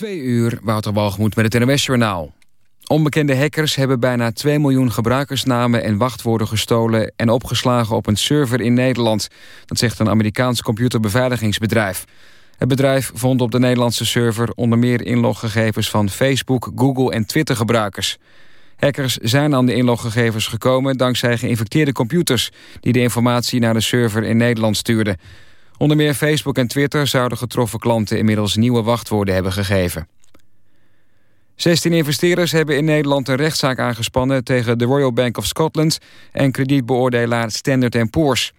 Twee uur, Wouter Walgemoed met het NOS-journaal. Onbekende hackers hebben bijna 2 miljoen gebruikersnamen en wachtwoorden gestolen... en opgeslagen op een server in Nederland. Dat zegt een Amerikaans computerbeveiligingsbedrijf. Het bedrijf vond op de Nederlandse server onder meer inloggegevens van Facebook, Google en Twitter-gebruikers. Hackers zijn aan de inloggegevens gekomen dankzij geïnfecteerde computers... die de informatie naar de server in Nederland stuurden... Onder meer Facebook en Twitter zouden getroffen klanten inmiddels nieuwe wachtwoorden hebben gegeven. 16 investeerders hebben in Nederland een rechtszaak aangespannen tegen de Royal Bank of Scotland en kredietbeoordelaar Standard Poor's.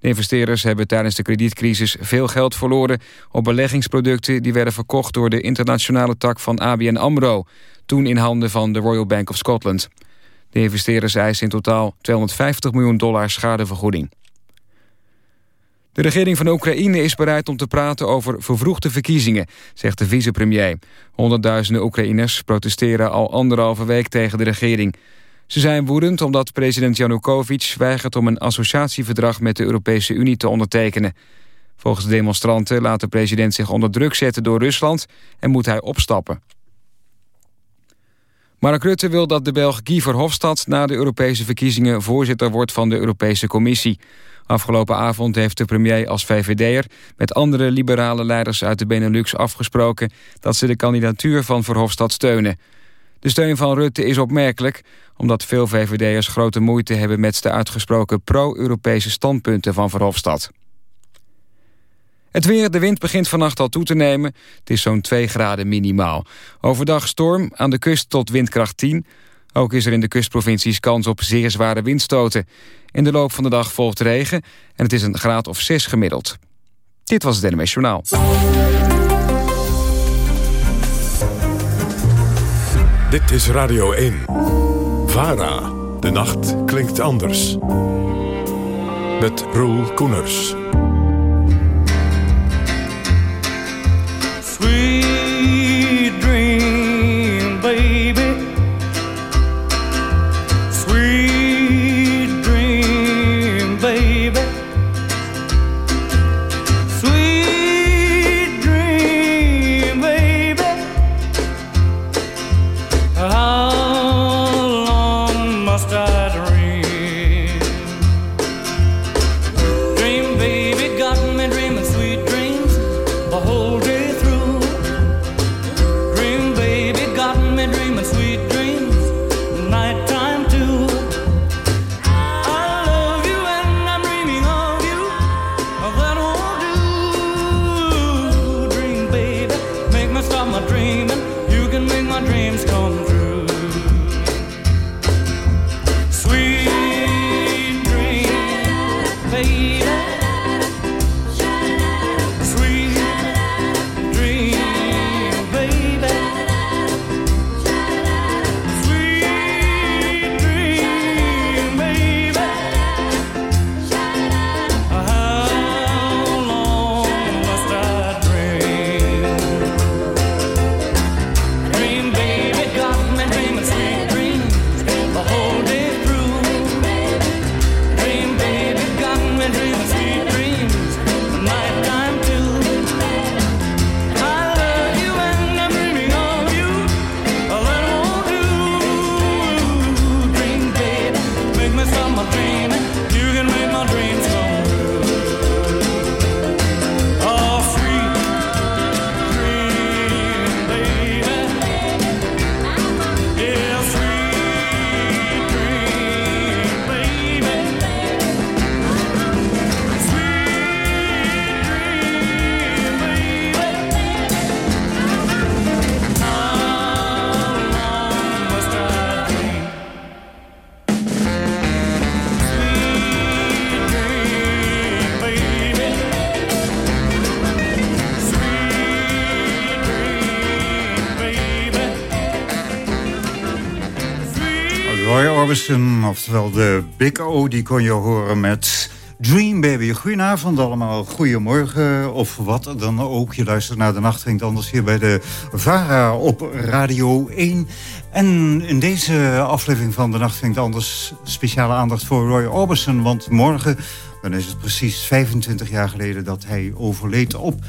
De investeerders hebben tijdens de kredietcrisis veel geld verloren op beleggingsproducten die werden verkocht door de internationale tak van ABN AMRO, toen in handen van de Royal Bank of Scotland. De investeerders eisen in totaal 250 miljoen dollar schadevergoeding. De regering van Oekraïne is bereid om te praten over vervroegde verkiezingen, zegt de vicepremier. Honderdduizenden Oekraïners protesteren al anderhalve week tegen de regering. Ze zijn woedend omdat president Janukovic weigert om een associatieverdrag met de Europese Unie te ondertekenen. Volgens de demonstranten laat de president zich onder druk zetten door Rusland en moet hij opstappen. Mark Rutte wil dat de Belg Guy Verhofstadt na de Europese verkiezingen voorzitter wordt van de Europese Commissie. Afgelopen avond heeft de premier als VVD'er met andere liberale leiders uit de Benelux afgesproken dat ze de kandidatuur van Verhofstadt steunen. De steun van Rutte is opmerkelijk, omdat veel VVD'ers grote moeite hebben met de uitgesproken pro-Europese standpunten van Verhofstadt. Het weer, de wind begint vannacht al toe te nemen. Het is zo'n 2 graden minimaal. Overdag storm, aan de kust tot windkracht 10. Ook is er in de kustprovincies kans op zeer zware windstoten. In de loop van de dag volgt regen en het is een graad of 6 gemiddeld. Dit was het NMS Journaal. Dit is Radio 1. VARA. De nacht klinkt anders. Met Roel Koeners. Oftewel de Big O, die kon je horen met Dream Baby. Goedenavond allemaal, goedemorgen of wat dan ook. Je luistert naar de Nacht anders hier bij de VARA op Radio 1. En in deze aflevering van de Nacht anders speciale aandacht voor Roy Orbison. Want morgen, dan is het precies 25 jaar geleden dat hij overleed op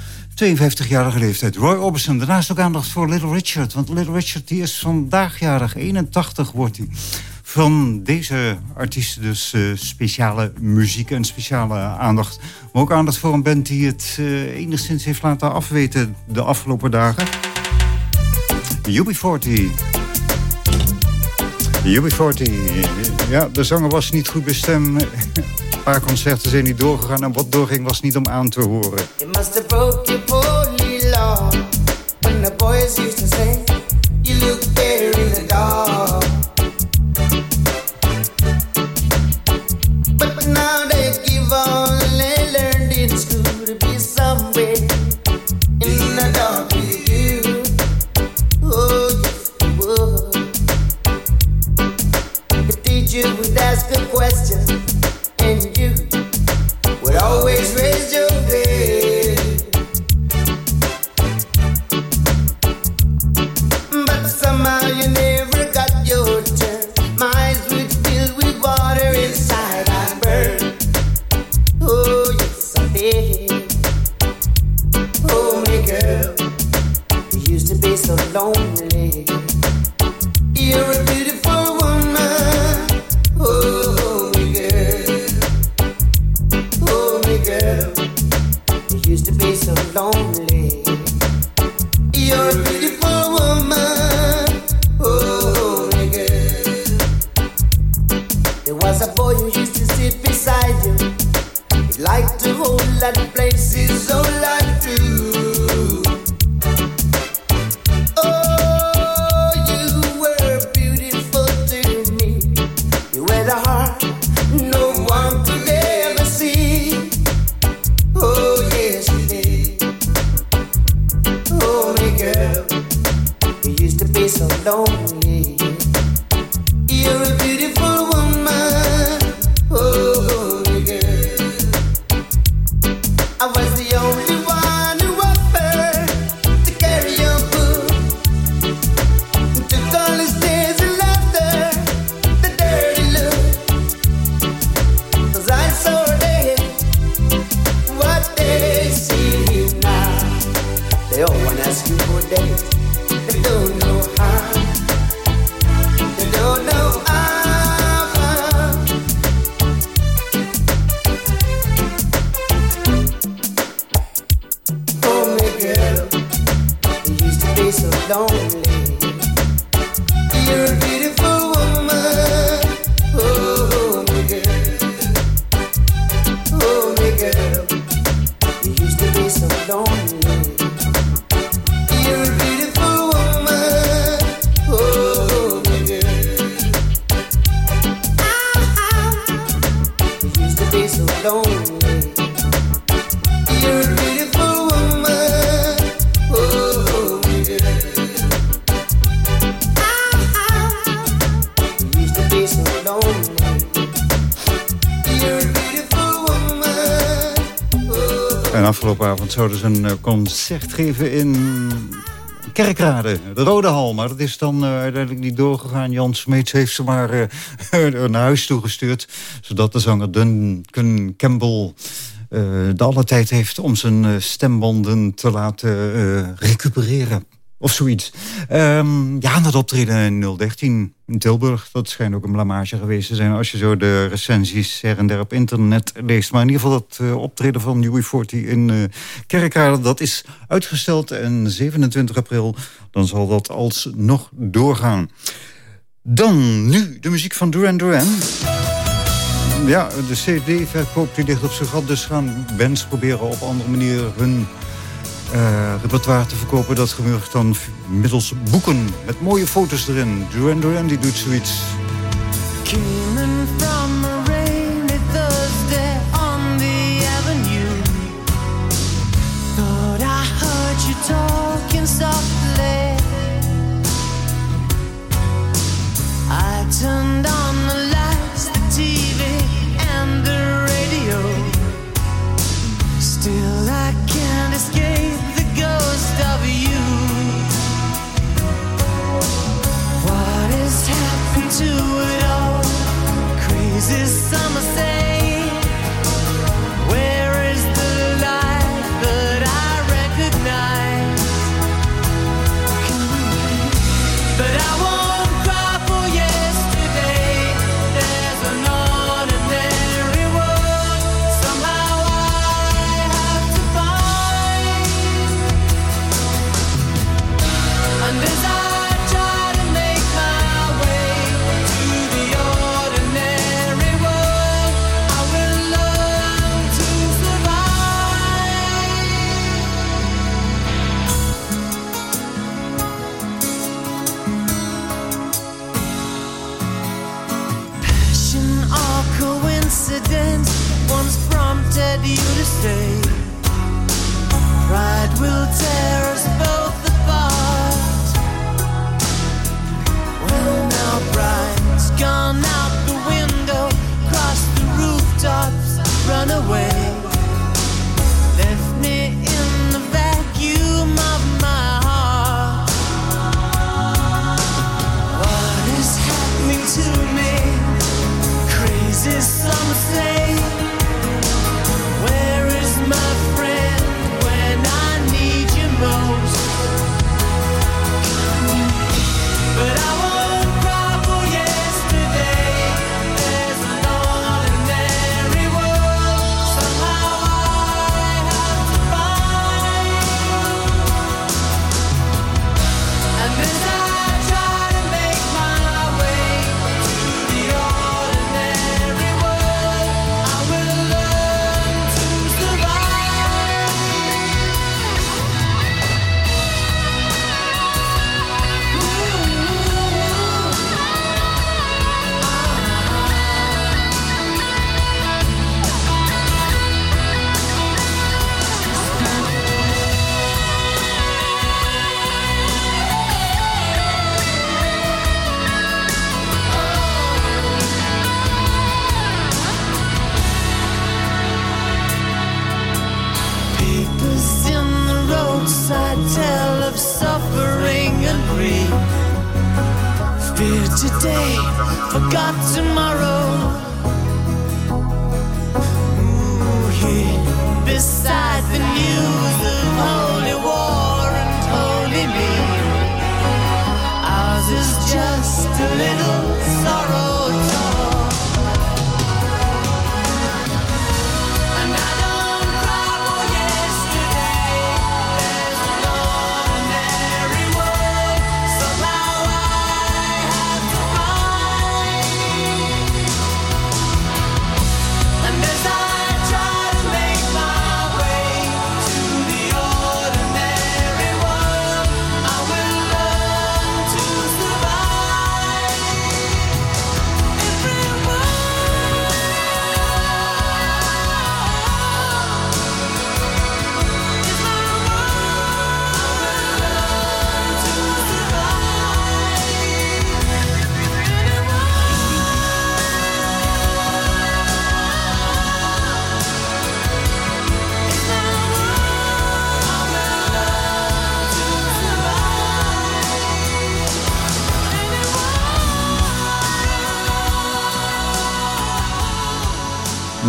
52-jarige leeftijd. Roy Orbison. Daarnaast ook aandacht voor Little Richard. Want Little Richard die is vandaag jarig. 81 wordt hij. Van deze artiesten dus uh, speciale muziek en speciale aandacht. Maar ook aandacht voor een band die het uh, enigszins heeft laten afweten de afgelopen dagen. UB40. UB40. Ja, de zanger was niet goed bestemd. Een paar concerten zijn niet doorgegaan en wat doorging was niet om aan te horen. You must have broke your poorly law. When the boys used to say, you look there in the dark. love. Ask you for dates. They don't know how. Zouden ze een eh, concert geven in Kerkrade, de Rode Hal. Maar dat is dan uh, uiteindelijk niet doorgegaan. Jan Smeets heeft ze maar uh, naar huis toegestuurd. Zodat de zanger Duncan Campbell de alle tijd heeft om zijn stembanden te laten recupereren. Of zoiets. Um, ja, dat optreden in 013 in Tilburg. Dat schijnt ook een blamage geweest te zijn... als je zo de recensies her en der op internet leest. Maar in ieder geval dat uh, optreden van UB40 in uh, Kerkrade... dat is uitgesteld en 27 april... dan zal dat alsnog doorgaan. Dan nu de muziek van Duran Duran. Ja, de cd-verkoop die ligt op zijn gat. Dus gaan bands proberen op andere manier hun uh, repertoire te verkopen. Dat gebeurt dan middels boeken met mooie foto's erin. Duran Duran die doet zoiets.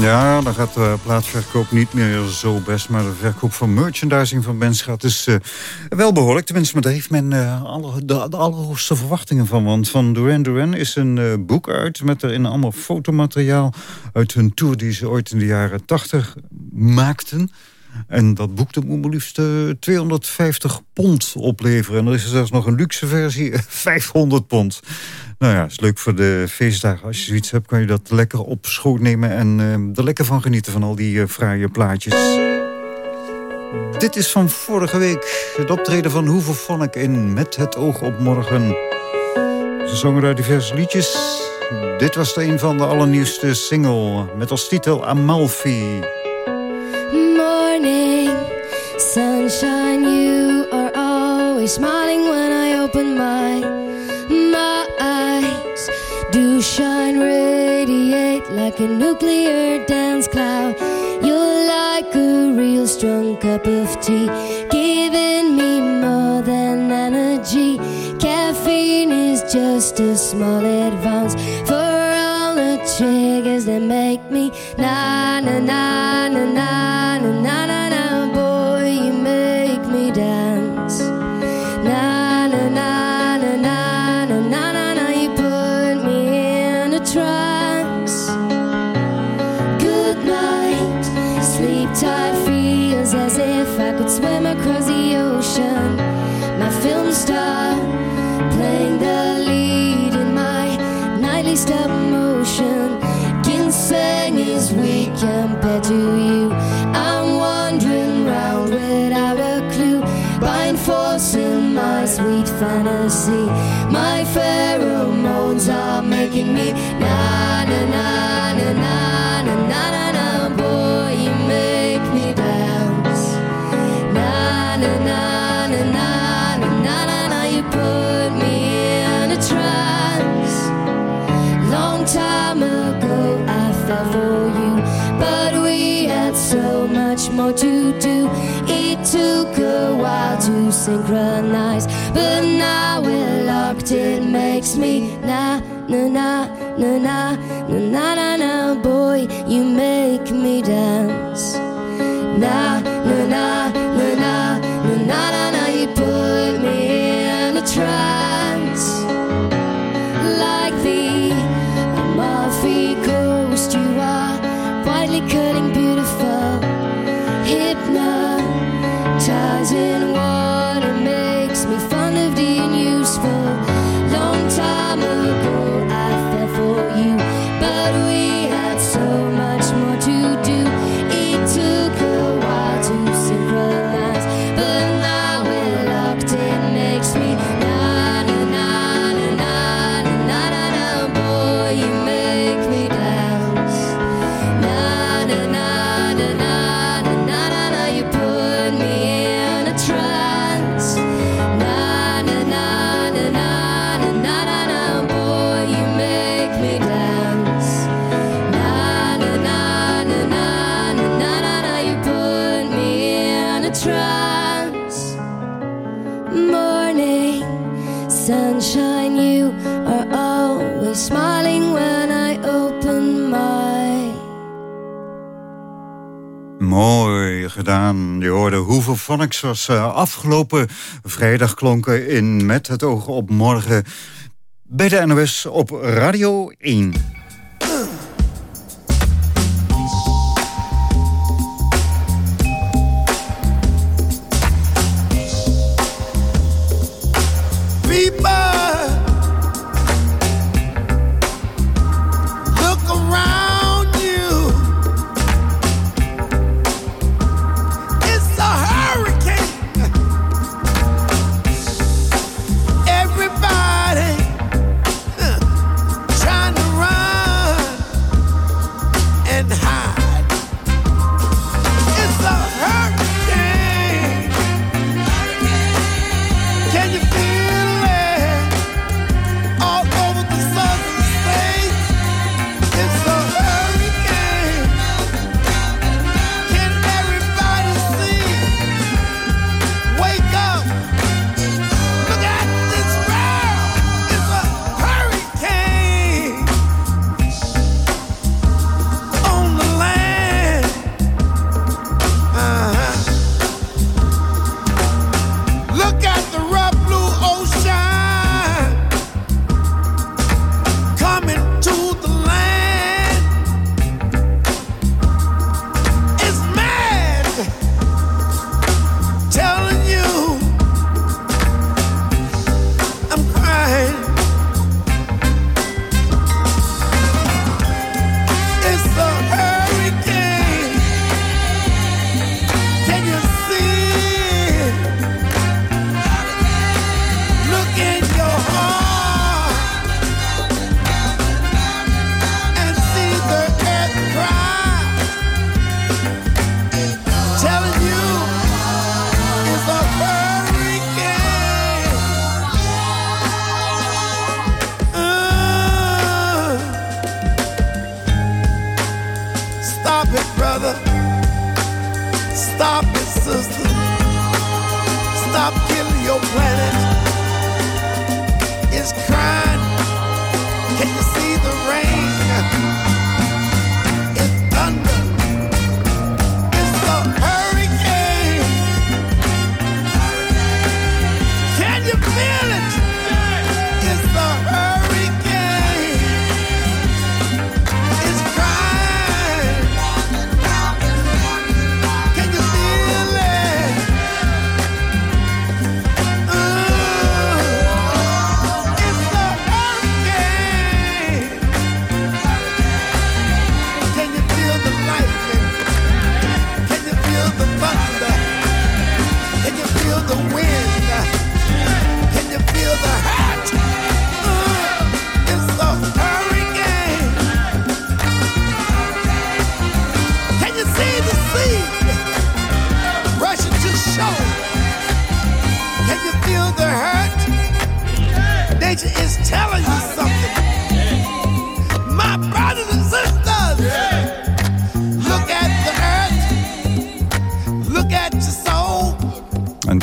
Ja, dan gaat de plaatsverkoop niet meer zo best. Maar de verkoop van merchandising van bands gaat dus uh, wel behoorlijk. Tenminste, maar daar heeft men uh, alle, de, allerhoogste verwachtingen van. Want van Duran Duran is een uh, boek uit... met erin allemaal fotomateriaal uit hun tour... die ze ooit in de jaren 80 maakten... En dat boek dat moet maar liefst 250 pond opleveren. En er is zelfs nog een luxe versie, 500 pond. Nou ja, is leuk voor de feestdagen. Als je zoiets hebt, kan je dat lekker op schoot nemen... en uh, er lekker van genieten van al die uh, fraaie plaatjes. Dit is van vorige week het optreden van Hoeve Vonnek in Met het oog op morgen. Ze zongen daar diverse liedjes. Dit was de een van de allernieuwste single met als titel Amalfi. always smiling when I open my, my eyes. Do shine, radiate like a nuclear dance cloud. You're like a real strong cup of tea, giving me more than energy. Caffeine is just a small advance for all the triggers that make me na na na na na na na. now synchronize. But now we're locked, it makes me na na na na na na na boy you make me down. Phonics eh, afgelopen vrijdag klonken in Met het oog op morgen bij de NOS op Radio 1.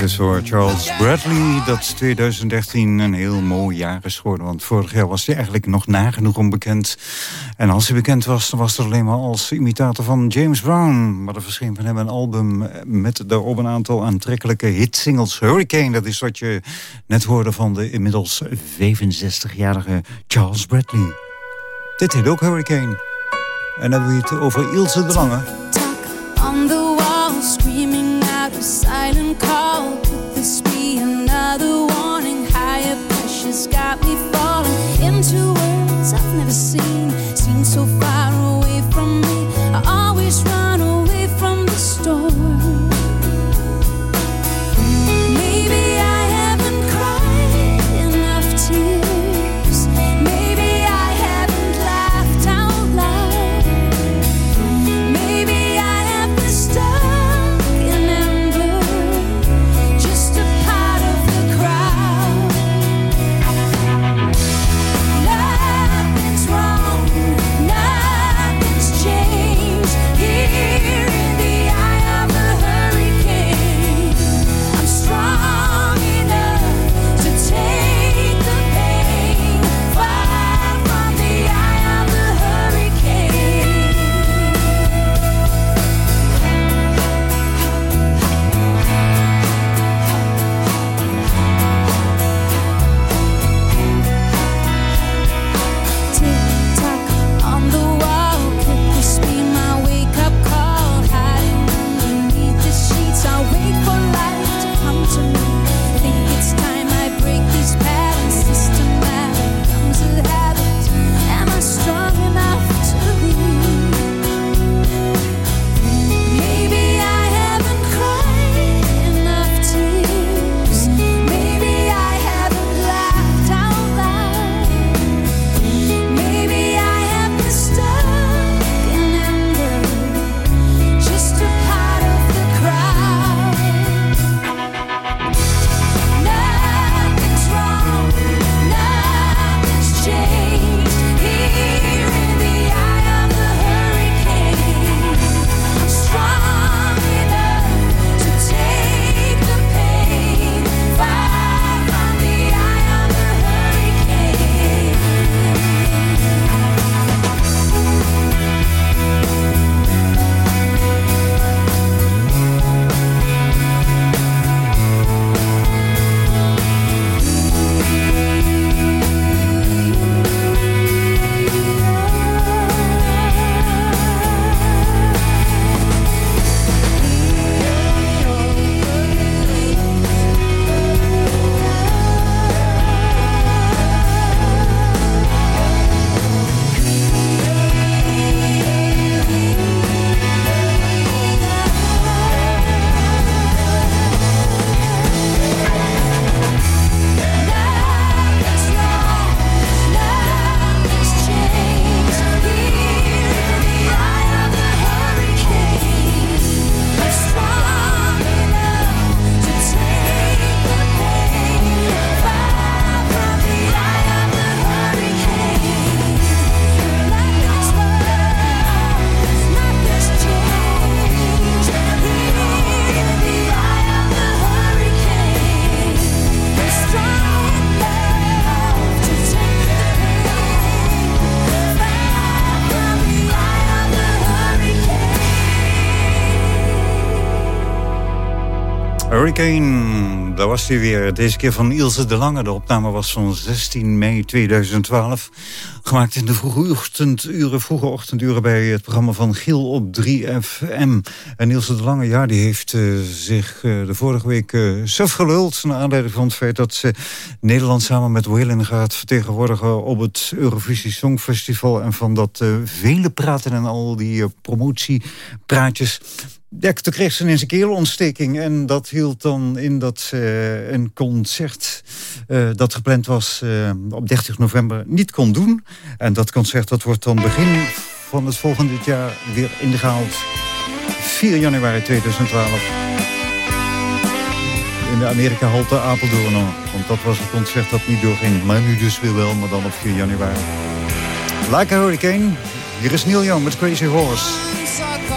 Dus door Charles Bradley. Dat 2013 een heel mooi jaar is geworden. Want vorig jaar was hij eigenlijk nog nagenoeg onbekend. En als hij bekend was, dan was het alleen maar als imitator van James Brown. Maar er verscheen van hem een album met daarop een aantal aantrekkelijke hitsingles. Hurricane, dat is wat je net hoorde van de inmiddels 65-jarige Charles Bradley. Dit heet ook Hurricane. En dan hebben we het over Ilse de Lange. So far hurricane. Daar was hij weer. Deze keer van Ilse de Lange. De opname was van 16 mei 2012. Gemaakt in de vroege ochtenduren, vroege ochtenduren bij het programma van Giel op 3FM. En Ilse de Lange, ja, die heeft eh, zich eh, de vorige week eh suf geluld... naar aanleiding van het feit dat ze Nederland samen met Waylon gaat vertegenwoordigen... op het Eurovisie Songfestival. En van dat vele praten en al die promotiepraatjes... Ja, toen kreeg ze een keelontsteking. En dat hield dan in dat ze een concert eh, dat gepland was eh, op 30 november niet kon doen. En dat concert dat wordt dan begin van het volgende jaar weer ingehaald. 4 januari 2012. In de Amerika halte Apeldoorn. Want dat was het concert dat niet doorging. Maar nu dus weer wel, maar dan op 4 januari. Like a Hurricane. Hier is Neil Young met Crazy Horse.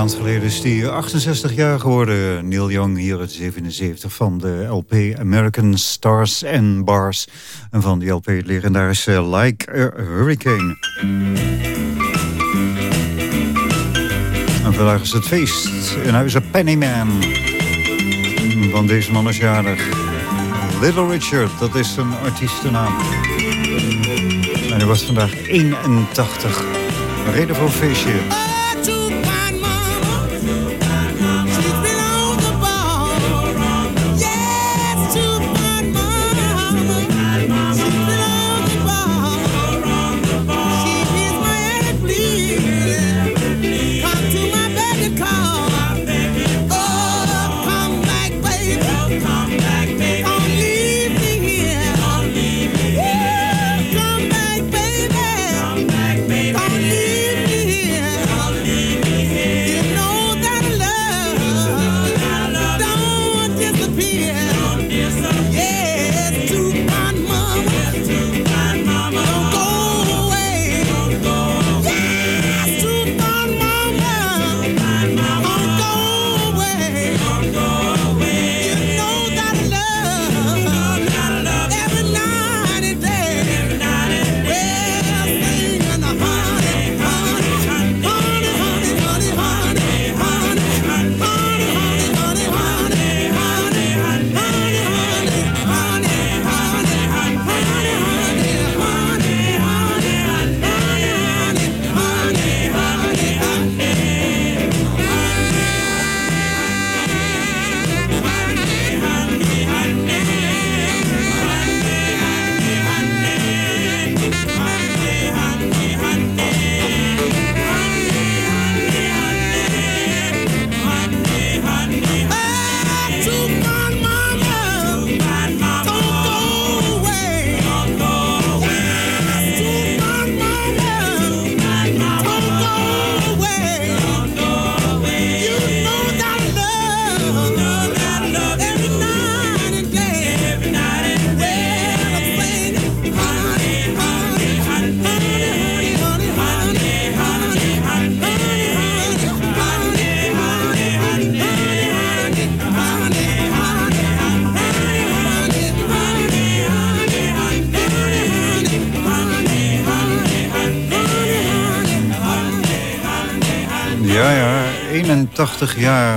Maand geleden is hij 68 jaar geworden. Neil Young hier uit 77 van de LP American Stars and Bars. En van die LP het legendarische Like a Hurricane. En vandaag is het feest in huizen Pennyman. Van deze man is jarig. Little Richard, dat is zijn artiestennaam. En hij was vandaag 81. Een reden voor feestje.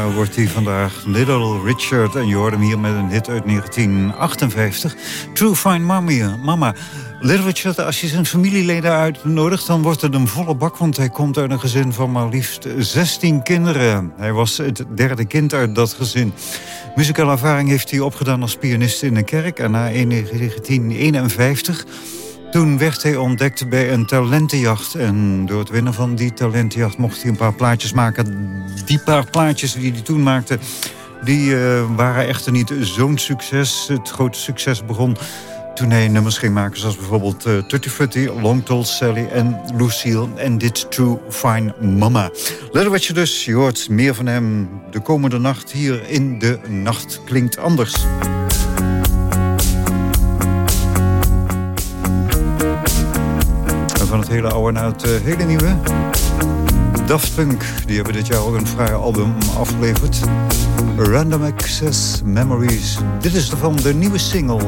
81 jaar wordt hij vandaag. Little Richard. En je hoort hem hier met een hit uit 1958. True Fine Mama. Mama. Little Richard, als je zijn familieleden uitnodigt... dan wordt het een volle bak, want hij komt uit een gezin van maar liefst 16 kinderen. Hij was het derde kind uit dat gezin. Muzikale ervaring heeft hij opgedaan als pianist in een kerk. En na 1951... Toen werd hij ontdekt bij een talentenjacht. En door het winnen van die talentenjacht mocht hij een paar plaatjes maken. Die paar plaatjes die hij toen maakte, die uh, waren echter niet zo'n succes. Het grote succes begon toen hij nummers ging maken... zoals bijvoorbeeld uh, Tutti Frutti, Long Tall Sally en Lucille... en dit True Fine Mama. Let wat je dus, je hoort meer van hem de komende nacht... hier in De Nacht Klinkt Anders. Hele oude naar het uh, hele nieuwe. Daft Punk, die hebben dit jaar ook een vrije album afgeleverd. Random Access Memories. Dit is ervan de nieuwe single.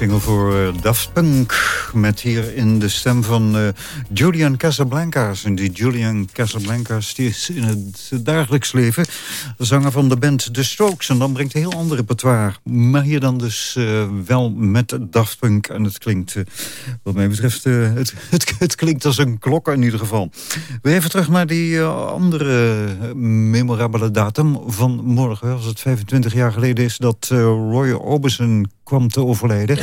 Single voor uh, Daft Punk. Met hier in de stem van uh, Julian Casablancas. En die Julian Casablancas die is in het dagelijks leven zanger van de band The Strokes. En dan brengt hij heel ander repertoire. Maar hier dan dus uh, wel met Daft Punk. En het klinkt, wat mij betreft, het, het, het, klinkt als een klok in ieder geval. We even terug naar die andere memorabele datum van morgen. Als het 25 jaar geleden is dat Roy Orbison kwam te overlijden.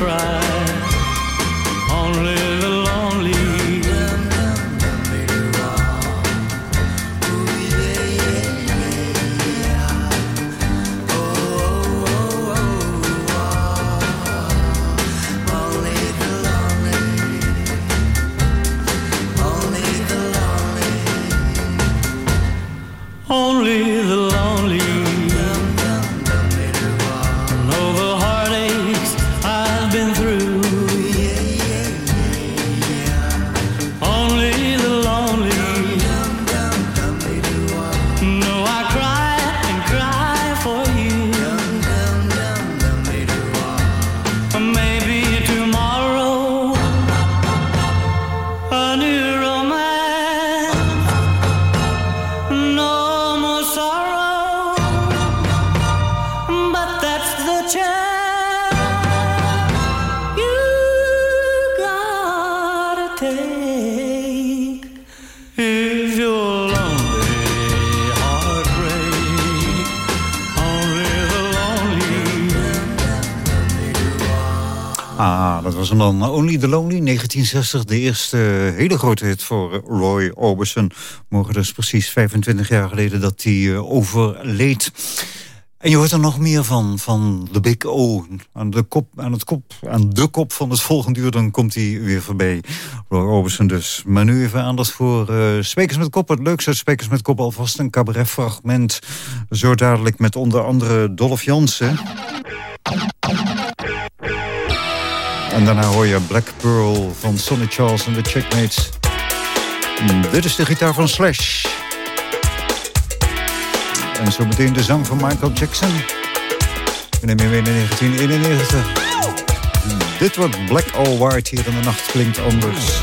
cry. Dan Only the Lonely, 1960. De eerste hele grote hit voor Roy Orbison. Morgen dus precies 25 jaar geleden dat hij uh, overleed. En je hoort er nog meer van, van de Big O. Aan de kop, aan het kop, aan de kop van het volgende uur, dan komt hij weer voorbij. Roy Orbison dus. Maar nu even aandacht voor Spekers met Kop. Het leukste uit Spekers met Kop alvast een cabaretfragment. Zo dadelijk met onder andere Dolph Jansen. En daarna hoor je Black Pearl van Sonny Charles en de Checkmates. Dit is de gitaar van Slash. En zo meteen de zang van Michael Jackson. We nemen je in 1991. Dit wordt Black All White hier in de nacht klinkt anders.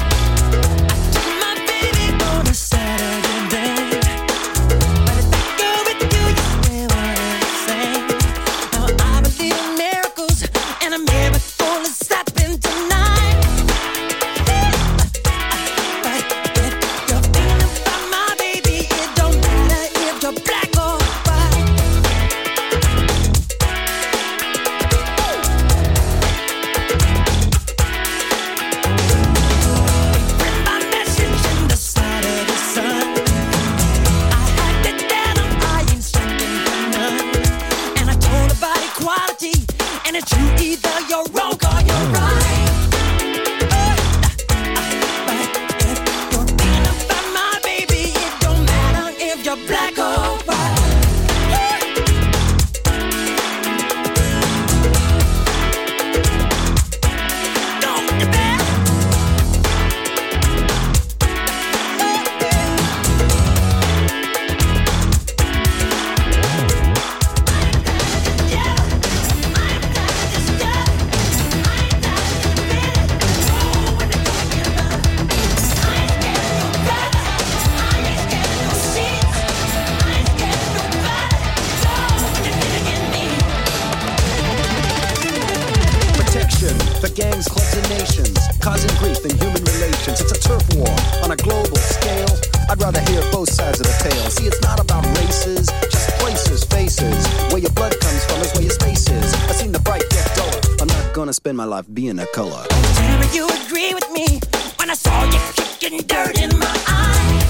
Gonna spend my life being a color. Me you agree with me when I saw you kicking dirt in my eye.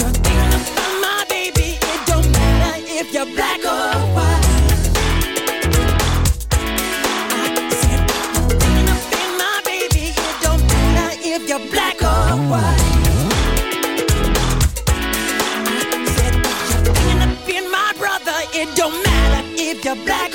You're thinking about my baby. It don't matter if you're black or white. I said you're thinking about my baby. It don't matter if you're black or white. It don't your black.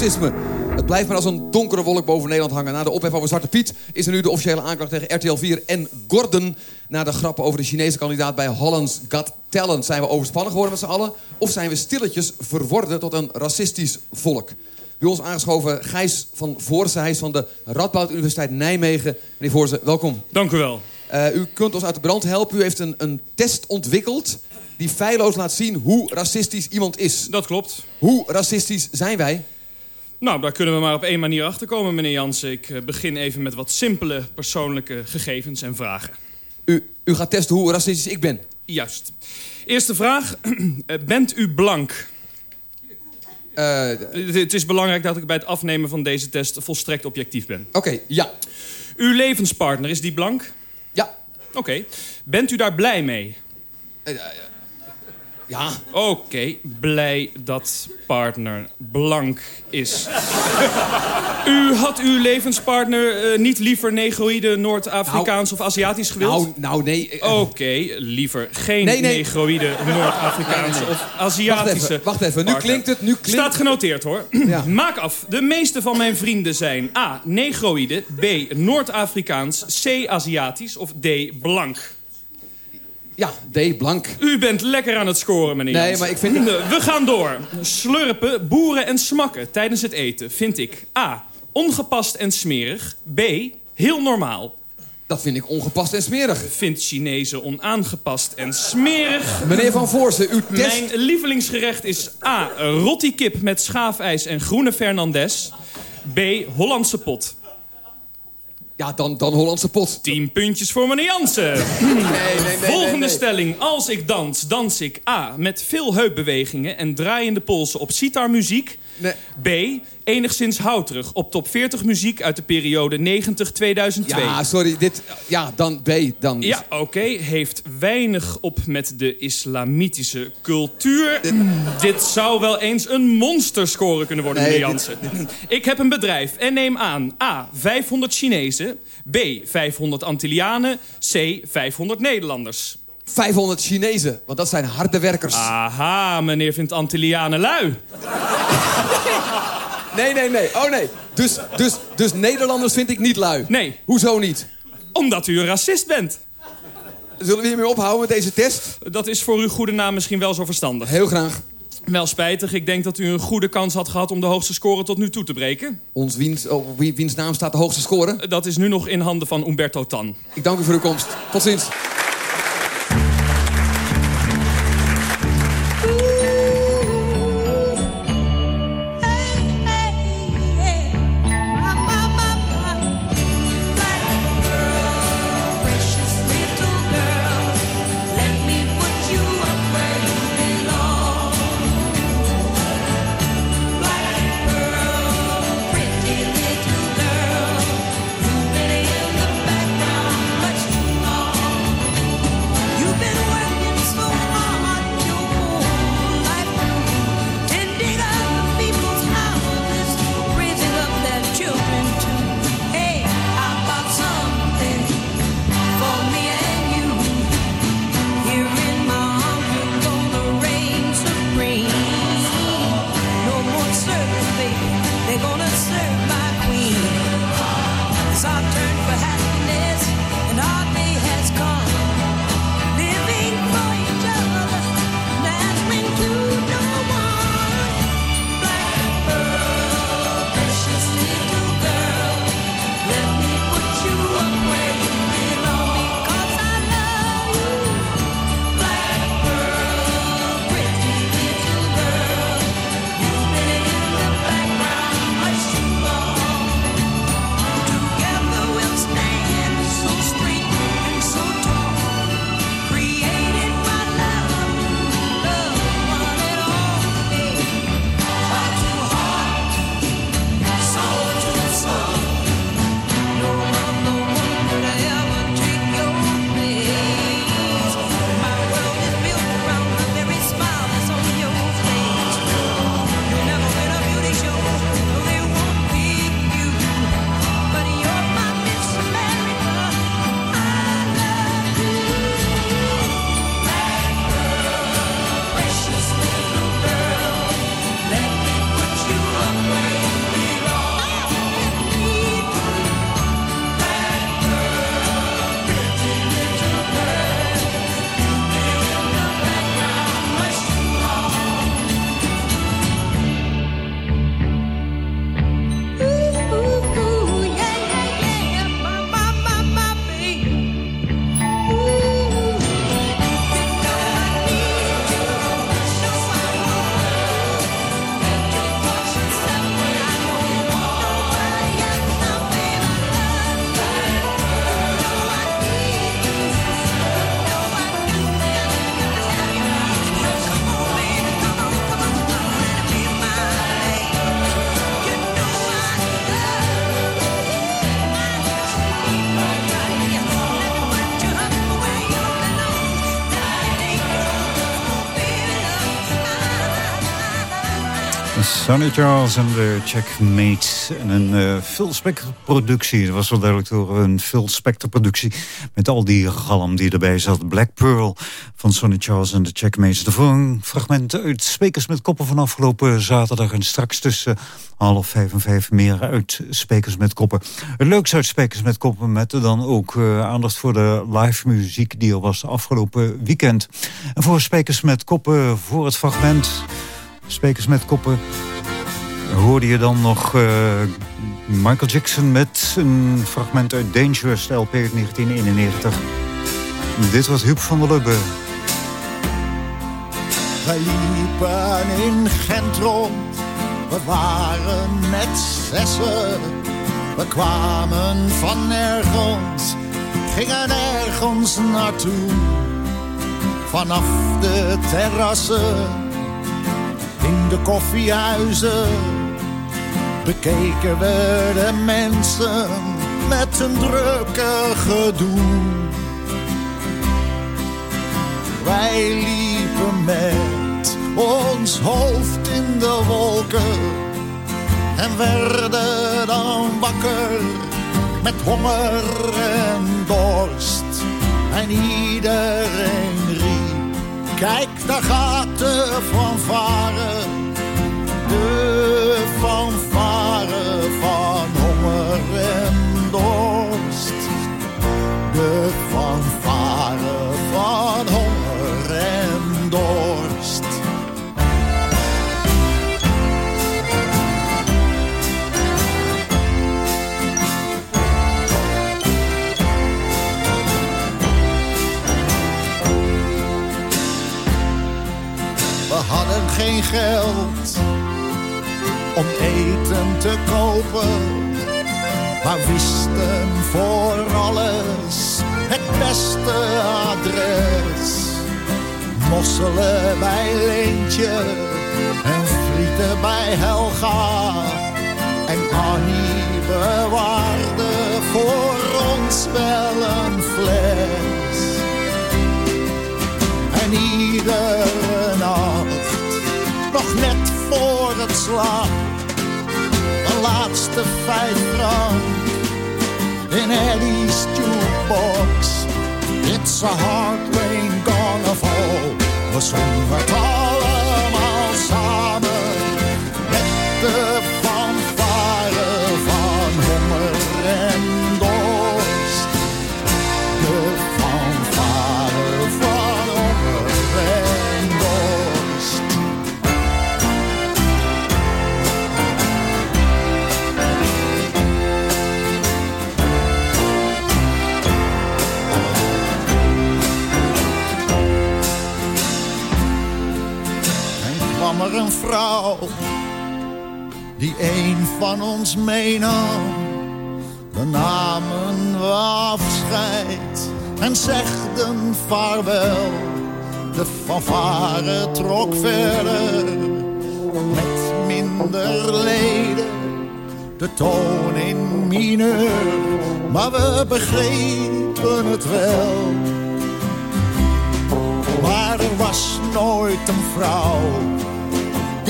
Racisme. Het blijft maar als een donkere wolk boven Nederland hangen. Na de ophef over Zwarte Piet is er nu de officiële aanklacht tegen RTL 4 en Gordon. Na de grappen over de Chinese kandidaat bij Holland's Got Talent. Zijn we overspannen geworden met z'n allen? Of zijn we stilletjes verworden tot een racistisch volk? Bij ons aangeschoven Gijs van Voorse. Hij is van de Radboud Universiteit Nijmegen. Meneer Voorse, welkom. Dank u wel. Eh, u kunt ons uit de brand helpen. U heeft een, een test ontwikkeld die feilloos laat zien hoe racistisch iemand is. Dat klopt. Hoe racistisch zijn wij? Nou, daar kunnen we maar op één manier achter komen, meneer Jansen. Ik eh, begin even met wat simpele persoonlijke gegevens en vragen. U, u gaat testen hoe racistisch ik ben. Juist. Eerste vraag. Eh, Bent u blank? Eh, Het het is belangrijk dat ik bij het afnemen van deze test volstrekt objectief ben. Oké, ja. Uw levenspartner, is die blank? Ja. Oké. Bent u daar blij mee? Ja. Oké, blij dat partner blank is. u had uw levenspartner eh, niet liever negroïde, Noord-Afrikaans of Aziatisch gewild? Nou, nou nee. eh, Oké, liever geen Nee, nee. negroïde, nee. of Aziatische Wacht even, wacht even. Nu partner. klinkt het, nu klinkt... Staat genoteerd hoor. Ja. Maak af. De meeste van mijn vrienden zijn A. Negroïde, B. Noord-Afrikaans, C. Aziatisch of D. Blank. Ja, D, blank. U bent lekker aan het scoren, meneer Nee, Jansen. maar ik vind We gaan door. Slurpen, boeren en smakken tijdens het eten vind ik A. Ongepast en smerig. B. Heel normaal. Dat vind ik ongepast en smerig. Vindt Chinezen onaangepast en smerig. Meneer Van Voorse, uw test... Mijn lievelingsgerecht is A. Rotti kip met schaafijs en groene Fernandes. B. Hollandse pot. Ja, dan, dan Hollandse pot. 10 puntjes voor meneer Jansen. Nee, nee, nee. Volgende stelling. Als ik dans, dans ik A. Met veel heupbewegingen en draaiende polsen op sitarmuziek. Nee. B. Enigszins houterig op top 40 muziek uit de periode 90-2002. Ja, sorry. Dit... Ja, dan B. Dan... Ja, oké. Heeft weinig op met de islamitische cultuur. Dit zou wel eens een monsterscore kunnen worden, Nee, meneer Jansen. Ik heb een bedrijf en neem aan A. 500 Chinezen. B. 500 Antillianen. C. 500 Nederlanders. 500 Chinezen, want dat zijn harde werkers. Aha, meneer vindt Antillianen lui. Nee, nee, nee. Oh nee. Dus, dus, dus Nederlanders vind ik niet lui. Nee, Hoezo niet? omdat u een racist bent. Zullen we hiermee ophouden met deze test? Dat is voor uw goede naam misschien wel zo verstandig. Heel graag. Wel spijtig, ik denk dat u een goede kans had gehad om de hoogste score tot nu toe te breken. Ons wiens, oh, wie, wiens naam staat de hoogste score? Dat is nu nog in handen van Umberto Tan. Ik dank u voor uw komst. Tot ziens. Sonny Charles en de Checkmates. En een uh, Phil Spector productie. Dat was wel duidelijk door een Phil Spector productie. Met al die galm die erbij zat. Black Pearl van Sonny Charles en de Checkmates. De een fragment uit Spekers met Koppen van afgelopen zaterdag. En straks tussen half vijf en vijf meer uit Spekers met Koppen. Het leukste uit Spekers met Koppen. Met dan ook uh, aandacht voor de live muziek die er was afgelopen weekend. En voor Spekers met Koppen voor het fragment... Spekers met koppen. Hoorde je dan nog uh, Michael Jackson met een fragment uit Dangerous, LP uit 1991. Dit was Huub van der Lubbe. Wij liepen in Gent rond, we waren met zessen. We kwamen van ergens, gingen ergens naartoe. Vanaf de terrassen in de koffiehuizen bekeken we de mensen met een drukke gedoe. Wij liepen met ons hoofd in de wolken en werden dan wakker met honger en dorst. En iedereen riep, kijk daar gaat de fanfare, de fanfare van honger en dorst. De fanfare van honger en dorst. We hadden geen geld om eten te kopen, maar wisten voor alles het beste adres. Mosselen bij Leentje en frieten bij Helga. En Annie bewaarde voor ons wel een fles. En iedere het slaap, de laatste vijf frank in Eddie's jukebox. It's a hard rain gonna fall. We zongen het allemaal samen met de die een van ons meenam. We namen afscheid en zegden vaarwel. De fanfare trok verder met minder leden. De toon in mineur, maar we begrepen het wel. Maar er was nooit een vrouw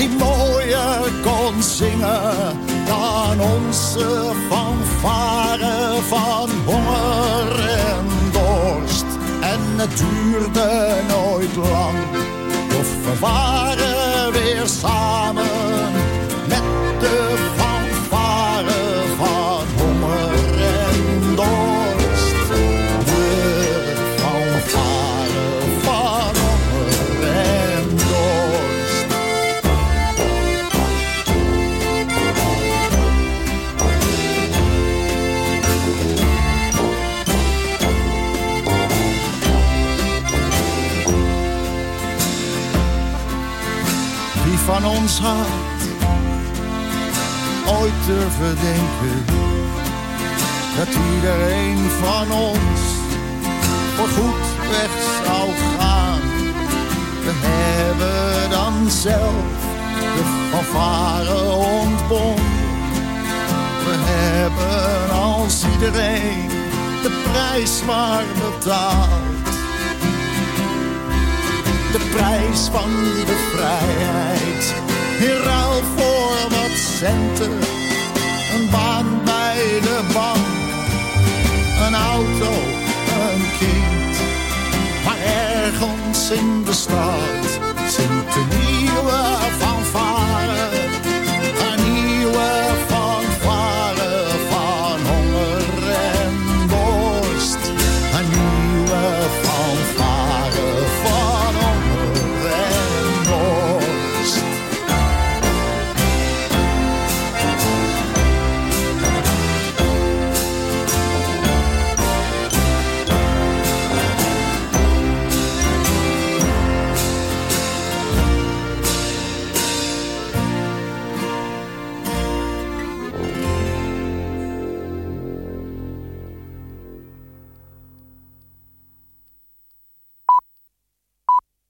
die mooier kon zingen. Dan onze fanfare van honger en dorst. En het duurde nooit lang, of we waren weer samen ooit durven denken dat iedereen van ons voorgoed weg zou gaan? We hebben dan zelf de fanfare ontbonden. We hebben als iedereen de prijs maar betaald. De prijs van de vrijheid In ruil voor wat centen, een baan bij de bank, een auto, een kind. Maar ergens in de stad zingt er niet